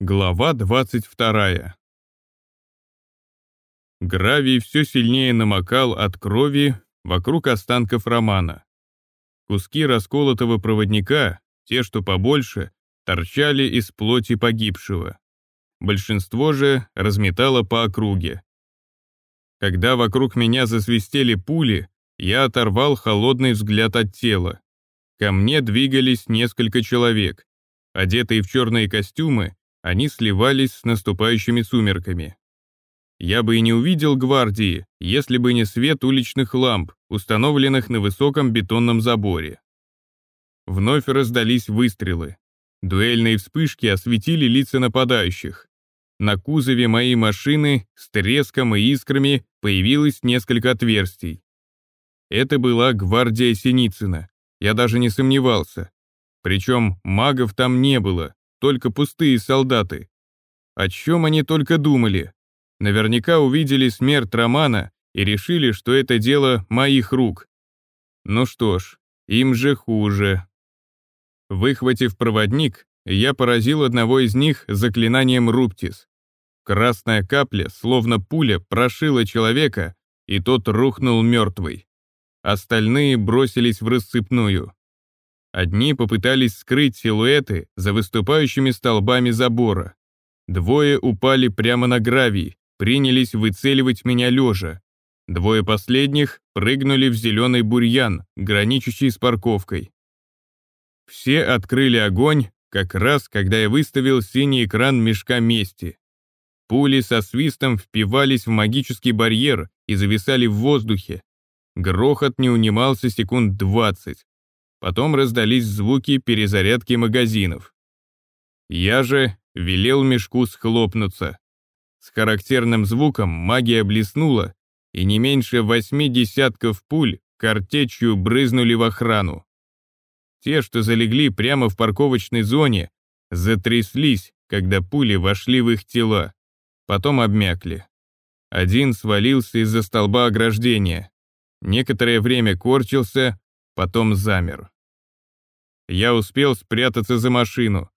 Глава 22. Гравий все сильнее намокал от крови вокруг останков Романа. Куски расколотого проводника, те, что побольше, торчали из плоти погибшего. Большинство же разметало по округе. Когда вокруг меня засвистели пули, я оторвал холодный взгляд от тела. Ко мне двигались несколько человек. Одетые в черные костюмы, они сливались с наступающими сумерками. Я бы и не увидел гвардии, если бы не свет уличных ламп, установленных на высоком бетонном заборе. Вновь раздались выстрелы. Дуэльные вспышки осветили лица нападающих. На кузове моей машины с треском и искрами появилось несколько отверстий. Это была гвардия Синицына, я даже не сомневался. Причем магов там не было, только пустые солдаты. О чем они только думали? Наверняка увидели смерть Романа и решили, что это дело моих рук. Ну что ж, им же хуже. Выхватив проводник, я поразил одного из них заклинанием Руптис. Красная капля, словно пуля, прошила человека, и тот рухнул мертвый. Остальные бросились в рассыпную. Одни попытались скрыть силуэты за выступающими столбами забора. Двое упали прямо на гравий, принялись выцеливать меня лежа. Двое последних прыгнули в зеленый бурьян, граничащий с парковкой. Все открыли огонь, как раз когда я выставил синий экран мешка мести. Пули со свистом впивались в магический барьер и зависали в воздухе. Грохот не унимался секунд двадцать. Потом раздались звуки перезарядки магазинов. Я же велел мешку схлопнуться. С характерным звуком магия блеснула, и не меньше восьми десятков пуль картечью брызнули в охрану. Те, что залегли прямо в парковочной зоне, затряслись, когда пули вошли в их тела, потом обмякли. Один свалился из-за столба ограждения. Некоторое время корчился, потом замер. Я успел спрятаться за машину.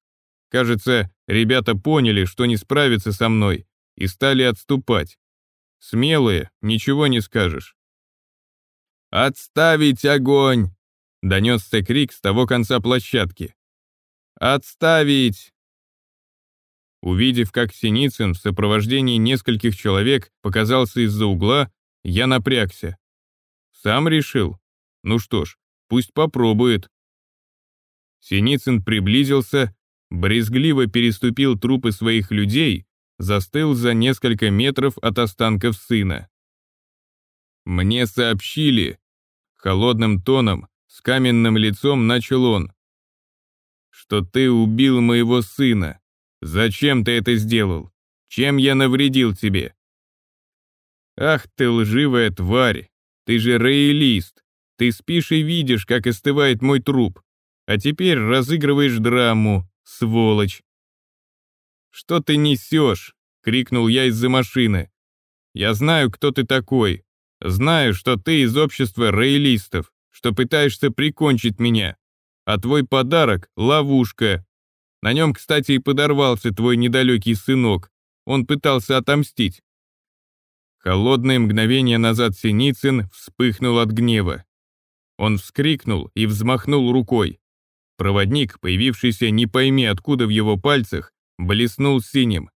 Кажется, ребята поняли, что не справятся со мной, и стали отступать. Смелые, ничего не скажешь. «Отставить огонь!» — донесся крик с того конца площадки. «Отставить!» Увидев, как Синицын в сопровождении нескольких человек показался из-за угла, я напрягся. Сам решил? Ну что ж, пусть попробует. Синицын приблизился, брезгливо переступил трупы своих людей, застыл за несколько метров от останков сына. «Мне сообщили», — холодным тоном, с каменным лицом начал он, «что ты убил моего сына. Зачем ты это сделал? Чем я навредил тебе?» «Ах ты лживая тварь! Ты же роялист! Ты спишь и видишь, как остывает мой труп. А теперь разыгрываешь драму, сволочь. «Что ты несешь?» — крикнул я из-за машины. «Я знаю, кто ты такой. Знаю, что ты из общества роялистов, что пытаешься прикончить меня. А твой подарок — ловушка. На нем, кстати, и подорвался твой недалекий сынок. Он пытался отомстить». Холодное мгновение назад Синицын вспыхнул от гнева. Он вскрикнул и взмахнул рукой. Проводник, появившийся не пойми откуда в его пальцах, блеснул синим.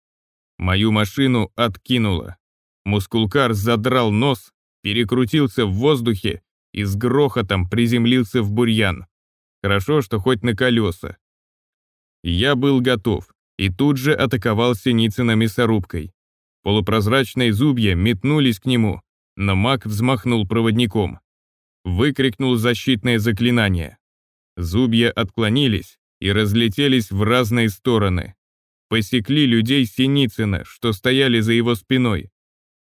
Мою машину откинуло. Мускулкар задрал нос, перекрутился в воздухе и с грохотом приземлился в бурьян. Хорошо, что хоть на колеса. Я был готов и тут же атаковал Синицына мясорубкой. Полупрозрачные зубья метнулись к нему, но маг взмахнул проводником. Выкрикнул защитное заклинание. Зубья отклонились и разлетелись в разные стороны. Посекли людей Синицына, что стояли за его спиной.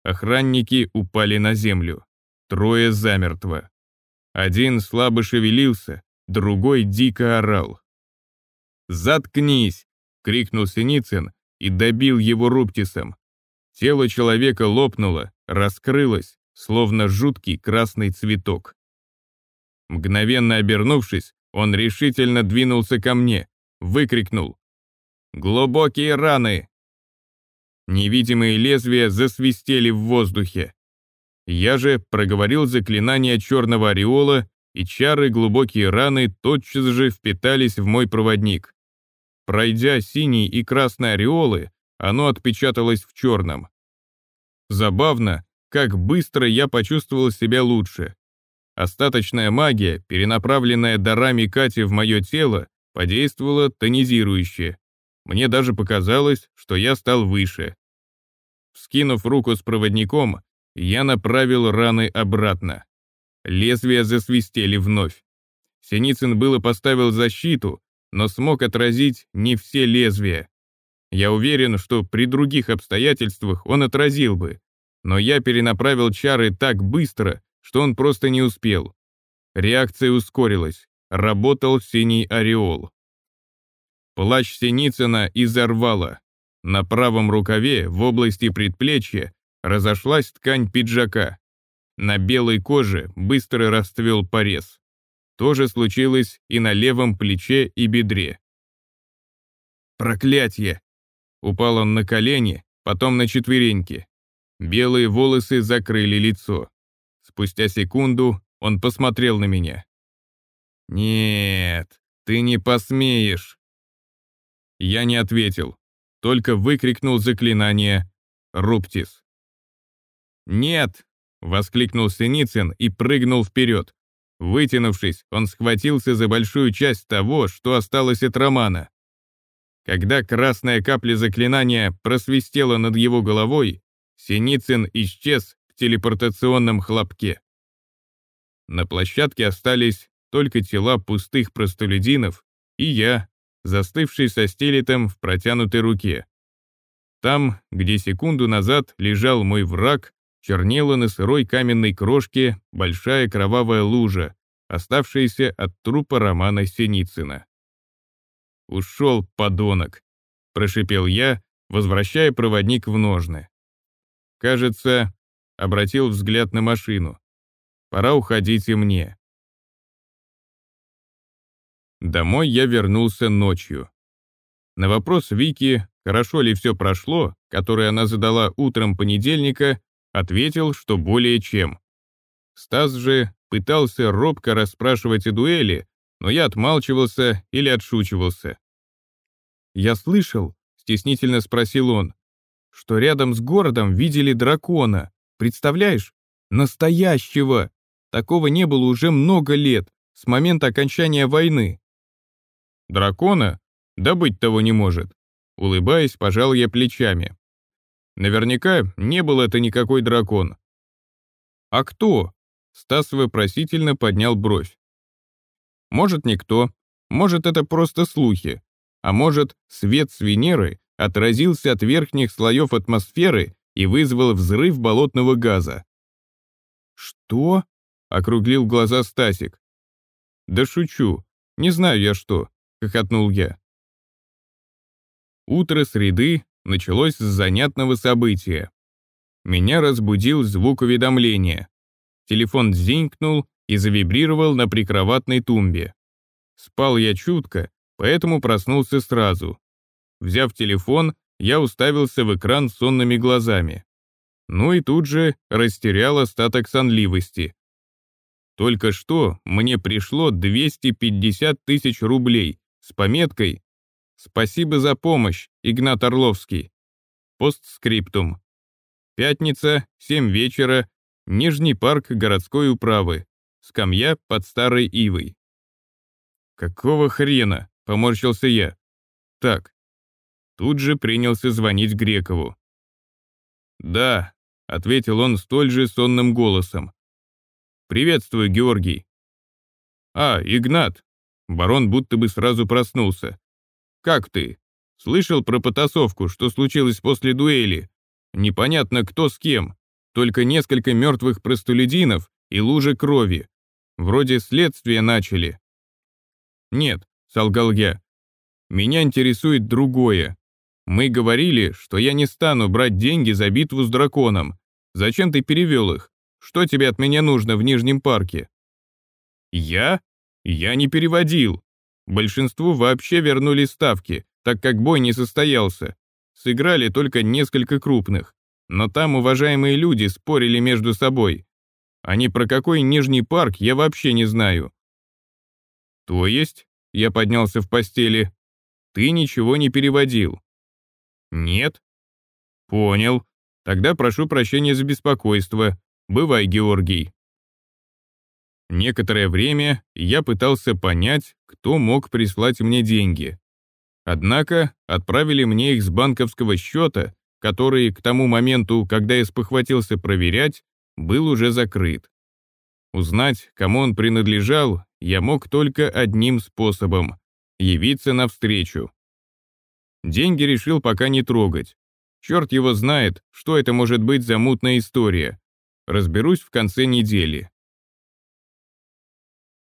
Охранники упали на землю. Трое замертво. Один слабо шевелился, другой дико орал. «Заткнись!» — крикнул Синицын и добил его руптисом. Тело человека лопнуло, раскрылось, словно жуткий красный цветок. Мгновенно обернувшись, он решительно двинулся ко мне, выкрикнул. Глубокие раны!» Невидимые лезвия засвистели в воздухе. Я же проговорил заклинание черного ореола, и чары глубокие раны тотчас же впитались в мой проводник. Пройдя синий и красный ореолы, оно отпечаталось в черном. Забавно, как быстро я почувствовал себя лучше. Остаточная магия, перенаправленная дарами Кати в мое тело, подействовала тонизирующе. Мне даже показалось, что я стал выше. Скинув руку с проводником, я направил раны обратно. Лезвия засвистели вновь. Синицын было поставил защиту, но смог отразить не все лезвия. Я уверен, что при других обстоятельствах он отразил бы, но я перенаправил чары так быстро, что он просто не успел. Реакция ускорилась. Работал синий ореол. Плащ Синицына изорвало. На правом рукаве, в области предплечья, разошлась ткань пиджака. На белой коже быстро расцвел порез. То же случилось и на левом плече и бедре. «Проклятье!» Упал он на колени, потом на четвереньки. Белые волосы закрыли лицо. Спустя секунду он посмотрел на меня. «Нет, ты не посмеешь!» Я не ответил, только выкрикнул заклинание «Руптис». «Нет!» — воскликнул Синицын и прыгнул вперед. Вытянувшись, он схватился за большую часть того, что осталось от Романа. Когда красная капля заклинания просвистела над его головой, Синицын исчез телепортационном хлопке. На площадке остались только тела пустых простолюдинов и я, застывший со стелетом в протянутой руке. Там, где секунду назад лежал мой враг, чернела на сырой каменной крошке большая кровавая лужа, оставшаяся от трупа Романа Синицына. «Ушел, подонок!» — прошипел я, возвращая проводник в ножны. Кажется, обратил взгляд на машину. Пора уходить и мне. Домой я вернулся ночью. На вопрос Вики, хорошо ли все прошло, который она задала утром понедельника, ответил, что более чем. Стас же пытался робко расспрашивать о дуэли, но я отмалчивался или отшучивался. «Я слышал», — стеснительно спросил он, «что рядом с городом видели дракона. Представляешь? Настоящего! Такого не было уже много лет, с момента окончания войны». «Дракона? Да быть того не может». Улыбаясь, пожал я плечами. Наверняка не был это никакой дракон. «А кто?» Стас вопросительно поднял бровь. Может, никто, может, это просто слухи, а может, свет с Венеры отразился от верхних слоев атмосферы и вызвал взрыв болотного газа. «Что?» — округлил глаза Стасик. «Да шучу, не знаю я что», — хохотнул я. Утро среды началось с занятного события. Меня разбудил звук уведомления. Телефон зинкнул и завибрировал на прикроватной тумбе. Спал я чутко, поэтому проснулся сразу. Взяв телефон, я уставился в экран сонными глазами. Ну и тут же растерял остаток сонливости. Только что мне пришло 250 тысяч рублей с пометкой «Спасибо за помощь, Игнат Орловский». Постскриптум. Пятница, 7 вечера, Нижний парк городской управы. Скамья под старой ивой. «Какого хрена?» — поморщился я. «Так». Тут же принялся звонить Грекову. «Да», — ответил он столь же сонным голосом. «Приветствую, Георгий». «А, Игнат». Барон будто бы сразу проснулся. «Как ты? Слышал про потасовку, что случилось после дуэли? Непонятно, кто с кем. Только несколько мертвых простолюдинов и лужи крови. Вроде следствие начали. Нет, солгал я. Меня интересует другое. Мы говорили, что я не стану брать деньги за битву с драконом. Зачем ты перевел их? Что тебе от меня нужно в Нижнем парке? Я? Я не переводил. Большинству вообще вернули ставки, так как бой не состоялся. Сыграли только несколько крупных. Но там уважаемые люди спорили между собой. А ни про какой Нижний парк я вообще не знаю. То есть, я поднялся в постели, ты ничего не переводил? Нет. Понял. Тогда прошу прощения за беспокойство. Бывай, Георгий. Некоторое время я пытался понять, кто мог прислать мне деньги. Однако отправили мне их с банковского счета, который к тому моменту, когда я спохватился проверять, был уже закрыт. Узнать, кому он принадлежал, я мог только одним способом — явиться навстречу. Деньги решил пока не трогать. Черт его знает, что это может быть за мутная история. Разберусь в конце недели.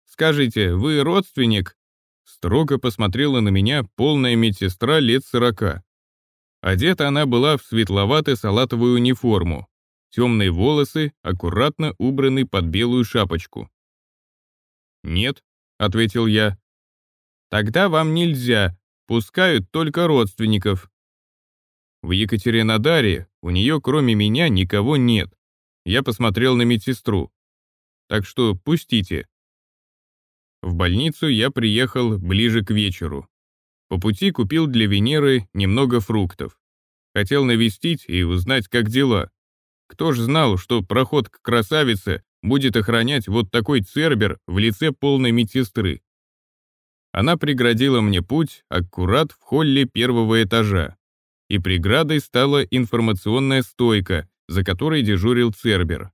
«Скажите, вы родственник?» Строго посмотрела на меня полная медсестра лет сорока. Одета она была в светловато-салатовую униформу. Темные волосы аккуратно убраны под белую шапочку. «Нет», — ответил я. «Тогда вам нельзя, пускают только родственников». В Екатеринодаре у нее кроме меня никого нет. Я посмотрел на медсестру. Так что пустите. В больницу я приехал ближе к вечеру. По пути купил для Венеры немного фруктов. Хотел навестить и узнать, как дела. Кто ж знал, что проход к красавице будет охранять вот такой цербер в лице полной медсестры. Она преградила мне путь аккурат в холле первого этажа. И преградой стала информационная стойка, за которой дежурил Цербер.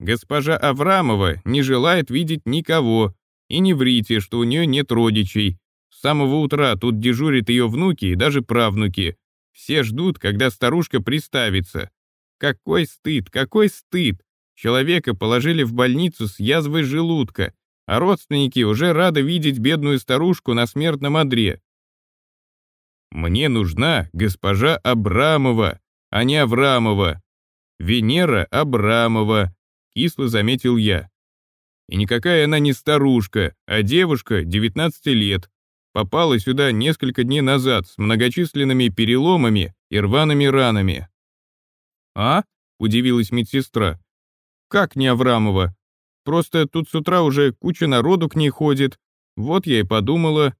Госпожа Аврамова не желает видеть никого, и не врите, что у нее нет родичей. С самого утра тут дежурят ее внуки и даже правнуки. Все ждут, когда старушка приставится. Какой стыд, какой стыд! Человека положили в больницу с язвой желудка, а родственники уже рады видеть бедную старушку на смертном одре. Мне нужна госпожа Абрамова, а не Аврамова. Венера Абрамова, кисло заметил я. И никакая она не старушка, а девушка 19 лет. Попала сюда несколько дней назад с многочисленными переломами и рваными ранами. «А?» — удивилась медсестра. «Как не Аврамова? Просто тут с утра уже куча народу к ней ходит. Вот я и подумала...»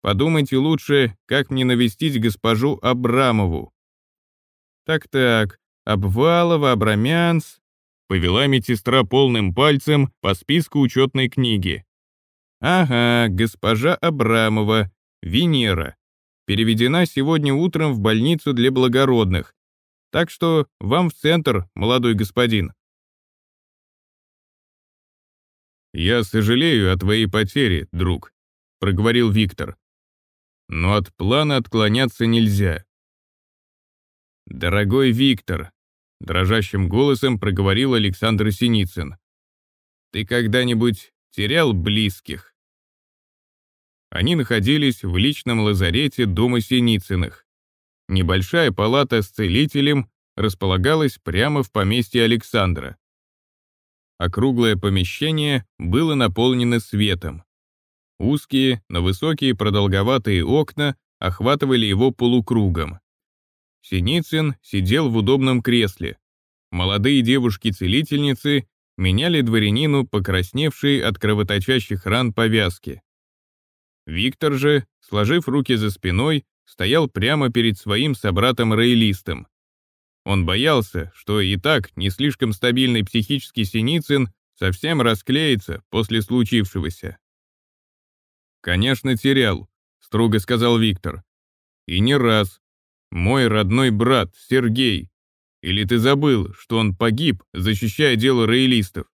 «Подумайте лучше, как мне навестить госпожу Абрамову». «Так-так, Обвалова, Абрамянс, Повела медсестра полным пальцем по списку учетной книги. «Ага, госпожа Абрамова, Венера. Переведена сегодня утром в больницу для благородных. Так что вам в центр, молодой господин». «Я сожалею о твоей потере, друг», — проговорил Виктор. «Но от плана отклоняться нельзя». «Дорогой Виктор, Дрожащим голосом проговорил Александр Синицын. «Ты когда-нибудь терял близких?» Они находились в личном лазарете дома Синицыных. Небольшая палата с целителем располагалась прямо в поместье Александра. Округлое помещение было наполнено светом. Узкие, но высокие продолговатые окна охватывали его полукругом. Синицын сидел в удобном кресле. Молодые девушки-целительницы меняли дворянину покрасневшие от кровоточащих ран повязки. Виктор же, сложив руки за спиной, стоял прямо перед своим собратом-роялистом. Он боялся, что и так не слишком стабильный психический Синицын совсем расклеится после случившегося. «Конечно, терял», — строго сказал Виктор. «И не раз, мой родной брат, Сергей. Или ты забыл, что он погиб, защищая дело роялистов?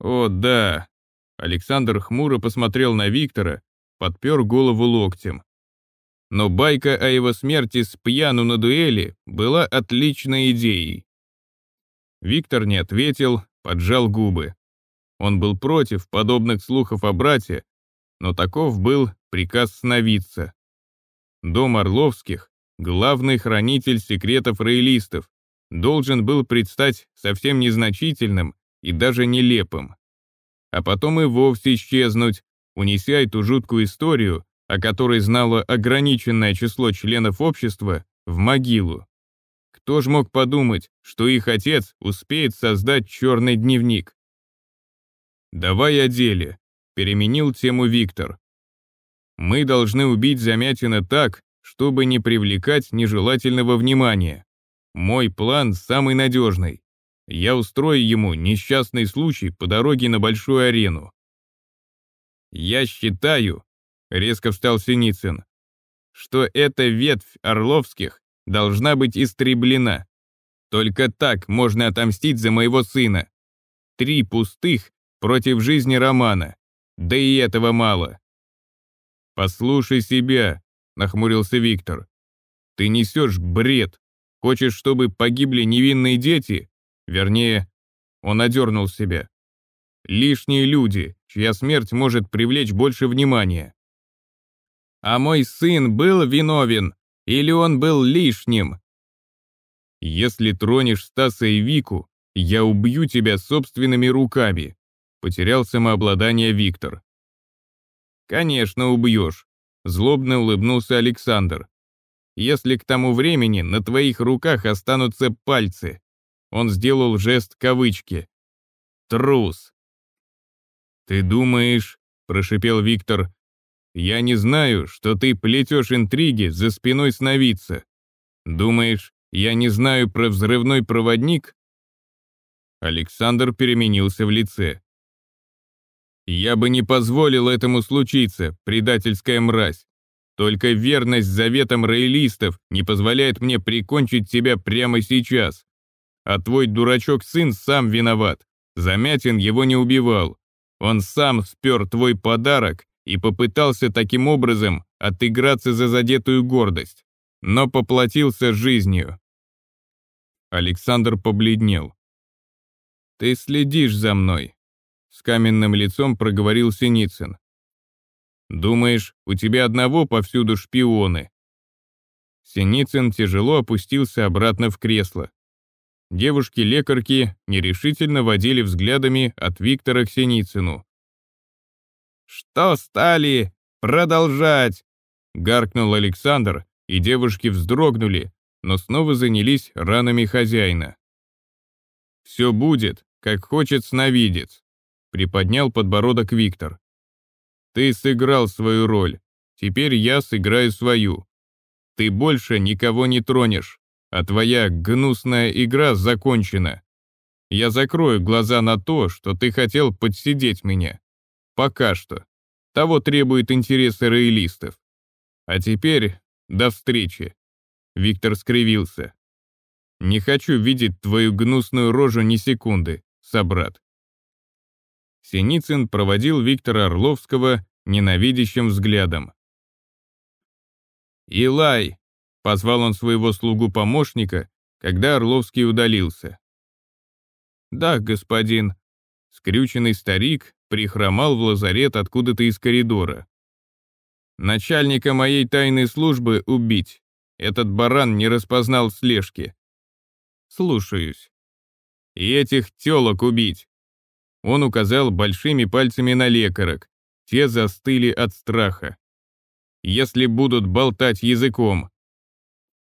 О, да. Александр хмуро посмотрел на Виктора, подпер голову локтем. Но байка о его смерти с пьяну на дуэли была отличной идеей. Виктор не ответил, поджал губы. Он был против подобных слухов о брате, но таков был приказ сновидца. Дом Орловских главный хранитель секретов роялистов, должен был предстать совсем незначительным и даже нелепым. А потом и вовсе исчезнуть, унеся эту жуткую историю о которой знало ограниченное число членов общества, в могилу. Кто ж мог подумать, что их отец успеет создать черный дневник? «Давай о деле», — переменил тему Виктор. «Мы должны убить Замятина так, чтобы не привлекать нежелательного внимания. Мой план самый надежный. Я устрою ему несчастный случай по дороге на большую арену. Я считаю, резко встал Синицын, что эта ветвь Орловских должна быть истреблена. Только так можно отомстить за моего сына. Три пустых против жизни Романа. Да и этого мало. «Послушай себя», — нахмурился Виктор. «Ты несешь бред. Хочешь, чтобы погибли невинные дети? Вернее, он одернул себя. Лишние люди, чья смерть может привлечь больше внимания. А мой сын был виновен, или он был лишним? Если тронешь Стаса и Вику, я убью тебя собственными руками, потерял самообладание Виктор. Конечно, убьешь, злобно улыбнулся Александр. Если к тому времени на твоих руках останутся пальцы. Он сделал жест кавычки. Трус. «Ты думаешь, — прошипел Виктор, — я не знаю, что ты плетешь интриги за спиной сновидца. Думаешь, я не знаю про взрывной проводник?» Александр переменился в лице. «Я бы не позволил этому случиться, предательская мразь. Только верность заветам роялистов не позволяет мне прикончить тебя прямо сейчас. А твой дурачок-сын сам виноват. Замятин его не убивал. Он сам спер твой подарок и попытался таким образом отыграться за задетую гордость, но поплатился жизнью. Александр побледнел. «Ты следишь за мной», — с каменным лицом проговорил Синицын. «Думаешь, у тебя одного повсюду шпионы?» Синицын тяжело опустился обратно в кресло. Девушки-лекарки нерешительно водили взглядами от Виктора к Синицыну. «Что стали? Продолжать!» — гаркнул Александр, и девушки вздрогнули, но снова занялись ранами хозяина. «Все будет, как хочет сновидец», — приподнял подбородок Виктор. «Ты сыграл свою роль, теперь я сыграю свою. Ты больше никого не тронешь, а твоя гнусная игра закончена. Я закрою глаза на то, что ты хотел подсидеть меня. Пока что. Того требует интересы роялистов. А теперь до встречи. Виктор скривился. Не хочу видеть твою гнусную рожу ни секунды, собрат. Синицын проводил Виктора Орловского ненавидящим взглядом. «Илай, Позвал он своего слугу-помощника, когда Орловский удалился. «Да, господин». Скрюченный старик прихромал в лазарет откуда-то из коридора. «Начальника моей тайной службы убить. Этот баран не распознал слежки». «Слушаюсь». «И этих телок убить». Он указал большими пальцами на лекарок. Те застыли от страха. «Если будут болтать языком,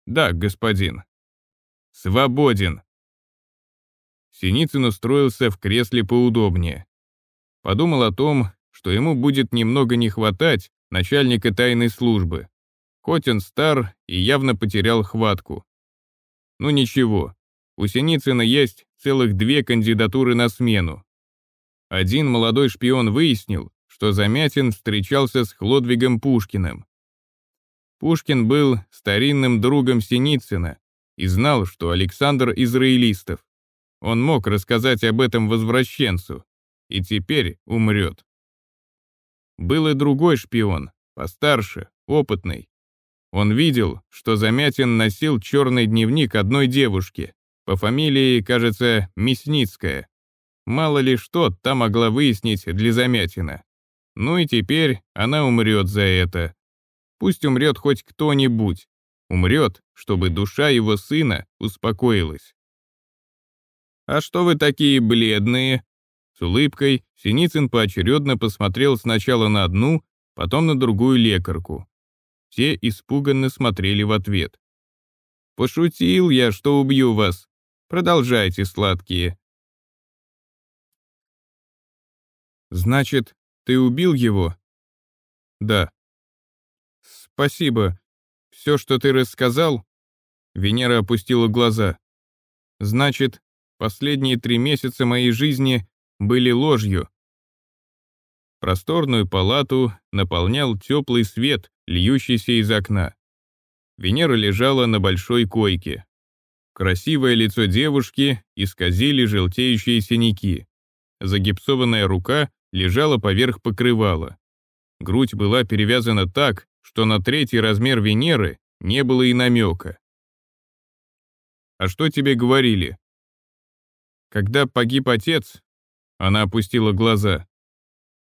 «Да, господин». «Свободен». Синицын устроился в кресле поудобнее. Подумал о том, что ему будет немного не хватать начальника тайной службы. Хоть он стар и явно потерял хватку. Ну ничего, у Синицына есть целых две кандидатуры на смену. Один молодой шпион выяснил, что Замятин встречался с Хлодвигом Пушкиным. Пушкин был старинным другом Синицына и знал, что Александр из роялистов. Он мог рассказать об этом возвращенцу, и теперь умрет. Был и другой шпион, постарше, опытный. Он видел, что Замятин носил черный дневник одной девушки, по фамилии, кажется, Мясницкая. Мало ли что та могла выяснить для Замятина. Ну и теперь она умрет за это. Пусть умрет хоть кто-нибудь. Умрет, чтобы душа его сына успокоилась. «А что вы такие бледные?» С улыбкой Синицын поочередно посмотрел сначала на одну, потом на другую лекарку. Все испуганно смотрели в ответ. «Пошутил я, что убью вас. Продолжайте, сладкие». «Значит, ты убил его?» «Да». «Спасибо. Все, что ты рассказал...» Венера опустила глаза. «Значит, последние три месяца моей жизни были ложью». Просторную палату наполнял теплый свет, льющийся из окна. Венера лежала на большой койке. Красивое лицо девушки исказили желтеющие синяки. Загипсованная рука лежала поверх покрывала. Грудь была перевязана так, что на третий размер Венеры не было и намека. «А что тебе говорили?» «Когда погиб отец», — она опустила глаза,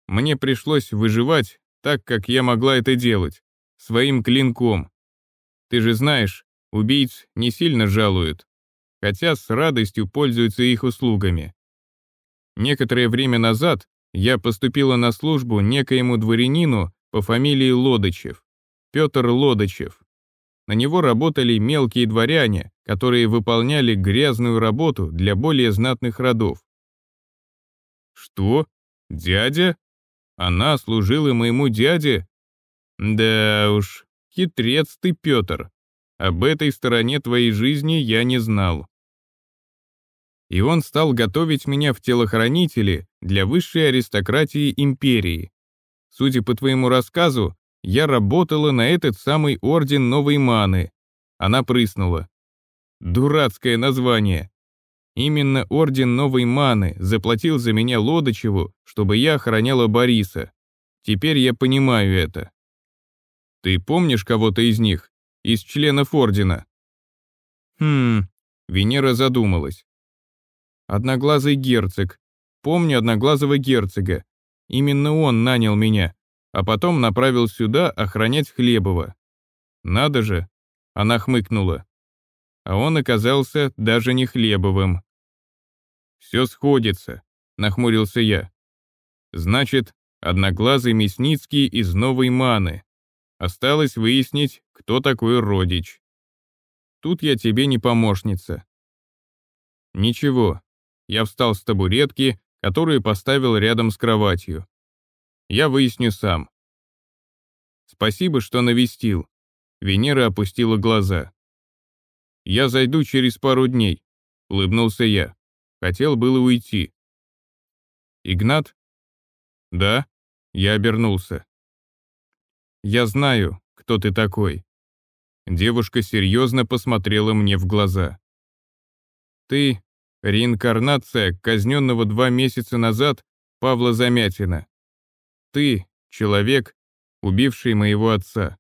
«мне пришлось выживать так, как я могла это делать, своим клинком. Ты же знаешь, убийц не сильно жалуют, хотя с радостью пользуются их услугами. Некоторое время назад я поступила на службу некоему дворянину по фамилии Лодочев, Петр Лодочев. На него работали мелкие дворяне, которые выполняли грязную работу для более знатных родов. «Что? Дядя? Она служила моему дяде? Да уж, хитрец ты, Петр. Об этой стороне твоей жизни я не знал и он стал готовить меня в телохранители для высшей аристократии империи. Судя по твоему рассказу, я работала на этот самый орден новой маны. Она прыснула. Дурацкое название. Именно орден новой маны заплатил за меня Лодочеву, чтобы я охраняла Бориса. Теперь я понимаю это. Ты помнишь кого-то из них? Из членов ордена? Хм, Венера задумалась. Одноглазый герцог. Помню одноглазого герцога. Именно он нанял меня, а потом направил сюда охранять Хлебова. Надо же, она хмыкнула. А он оказался даже не Хлебовым. Все сходится, нахмурился я. Значит, одноглазый Мясницкий из Новой Маны. Осталось выяснить, кто такой родич. Тут я тебе не помощница. Ничего, я встал с табуретки, которую поставил рядом с кроватью. Я выясню сам. Спасибо, что навестил. Венера опустила глаза. Я зайду через пару дней, улыбнулся я. Хотел было уйти. Игнат? Да, я обернулся. Я знаю, кто ты такой. Девушка серьезно посмотрела мне в глаза. Ты Реинкарнация казненного два месяца назад Павла Замятина. Ты — человек, убивший моего отца.